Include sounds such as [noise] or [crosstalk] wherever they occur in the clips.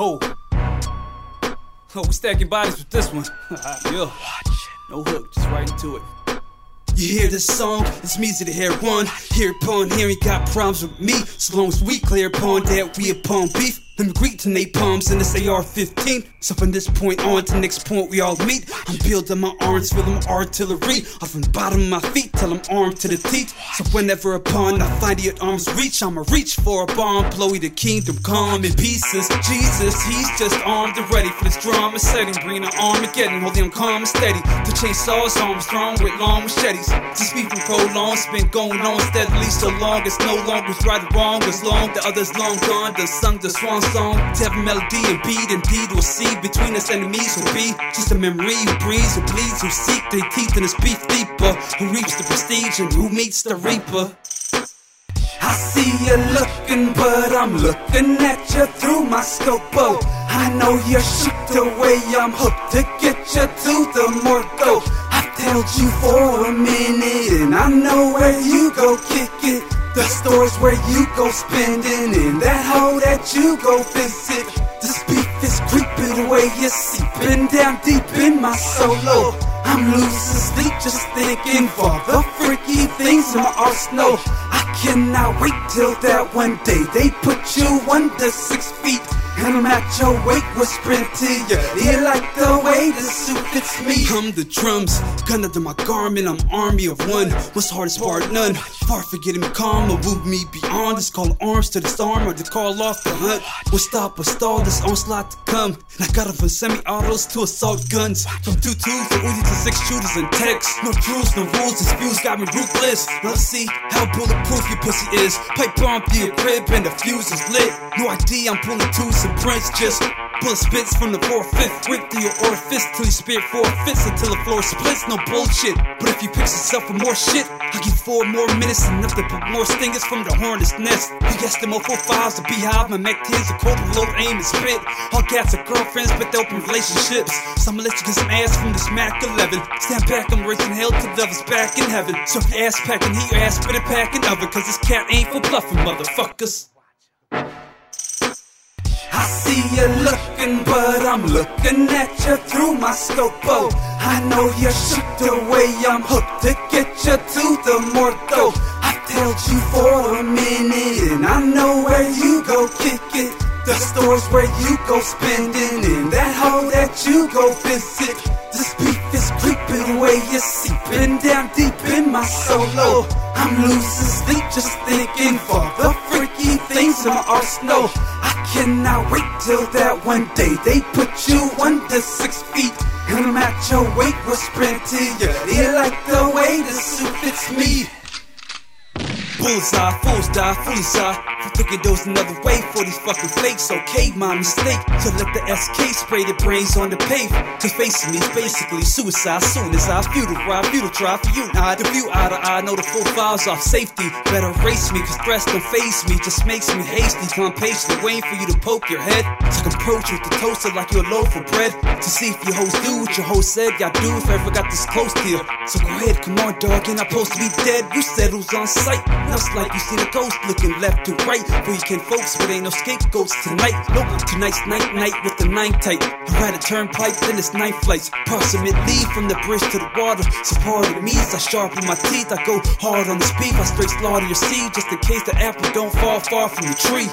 Ho. Oh, we stacking bodies with this one. [laughs] yeah. No hook, just right into it. You hear this song? It's me to the hair one. Here upon here, he got problems with me. So long as we clear upon that, we upon beef. Me greet to napalms in this AR-15. So from this point on to next point we all meet. I'm building my arms, feeling my artillery. Off from the bottom of my feet till I'm armed to the teeth. So whenever upon I find at arm's reach, I'ma reach for a bomb, blow the kingdom calm in pieces. Jesus, he's just armed and ready for this drama setting. Bringing an Armageddon, holding him calm and steady. To chainsaw his arms strong with long machetes. To speak from prolonged, it's been going on steadily so long. It's no longer right or wrong, as long the others long gone. The sun, the swan song to melody and beat. Indeed, we'll see between us enemies will be just a memory who breathes, who bleeds, who seek their teeth in his beef deeper, who reaps the prestige and who meets the reaper. I see you looking, but I'm looking at you through my scope. Oh, I know you're shook the way I'm hooked to get you to the morgue. I've held you for a minute, and I know where you go kick it. The stores where you go spending, and that hole that you go visit. This beef is creeping away, you're seeping down deep in my soul. I'm losing sleep just thinking for the freaky things in my arsenal. I cannot wait till that one day they put you under six feet. I'm at your wake, whispering to you. You like the way the suit fits me. I'm the drums, gun under my garment. I'm army of one. What's hardest part? None. Far from getting me calm or move me beyond. This call arms to the storm or to call off the hunt. We'll stop or stall this onslaught to come. I got it from semi-autos to assault guns. From two twos to Uzi to six shooters and techs. No truths, no rules. This fuse got me ruthless. Let's see how bulletproof your pussy is. Pipe bomb your crib and the fuse is lit. No ID, I'm pulling twos prints. Just pull spits from the four fifth. Rip through your orifice till your spirit forfeits until the floor splits. No bullshit. But if you pick yourself for more shit, I'll give four more minutes enough to put more stingers from the hornet's nest. You guessed them four files, the beehive, my mech tears, a cold low aim and spit. All cats are girlfriends, but they open relationships. So I'ma let you get some ass from this Mac 11. Stand back, I'm racing hell to the others back in heaven. So if your ass packing, heat your ass better packing oven, cause this cat ain't for bluffing, motherfuckers. I see you looking, but I'm looking at you through my scope. Oh, I know you're shook the way I'm hooked to get you to the morgue. I've held you for a minute, and I know where you go kick it. The stores where you go spending, and that hole that you go visit. This beef is creeping away, you're seeping down deep in my soul. I'm losing sleep just thinking for the things in my arsenal. I cannot wait till that one day they put you under six feet. And at your wake, whispering to you. You like the way the suit fits me. Bullseye, fools die, fully sigh. For thinking those another way for these fucking flakes, Okay, my mistake. To let the SK spray the brains on the pavement. Cause facing me is basically suicide. Soon as I to ride, to try for you. Now the view eye to eye, know the full files off safety. Better race me, cause threats don't face me. Just makes me hasty. Come patiently waiting for you to poke your head. So I can approach with the toaster like you're a loaf of bread. To see if your hoes do what your host said. Y'all do if I ever got this close to you. So go ahead, come on, dog. You're not supposed to be dead. You said it was on sight. It's like you see the ghost looking left to right. For you can folks, but ain't no scapegoats tonight. Nope, tonight's night night with the nine tight. I ride a turnpike, then it's nine flights. Approximately from the bridge to the water. So part of me is I sharpen my teeth. I go hard on the speed. I straight slaughter your seed just in case the apple don't fall far from the tree.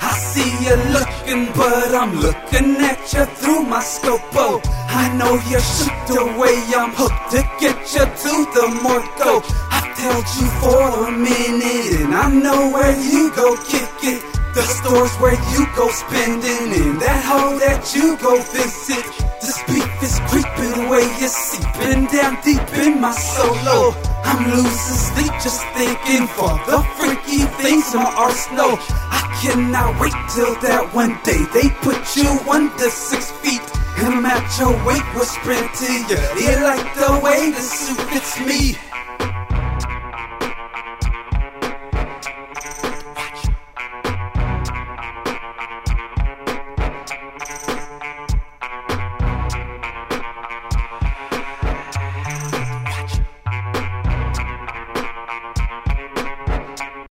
I see you looking, but I'm looking at you through my scope. Oh, I know you're shook the way I'm hooked to get you to the morgue. Held you for a minute, and I know where you go kick it. The stores where you go spending, and that hole that you go visit. This beef is creeping away, it's seeping down deep in my soul. I'm losing sleep just thinking for the freaky things in my arsenal. I cannot wait till that one day they put you under six feet. And at your wake, whispering to you. You like the way the suit fits me.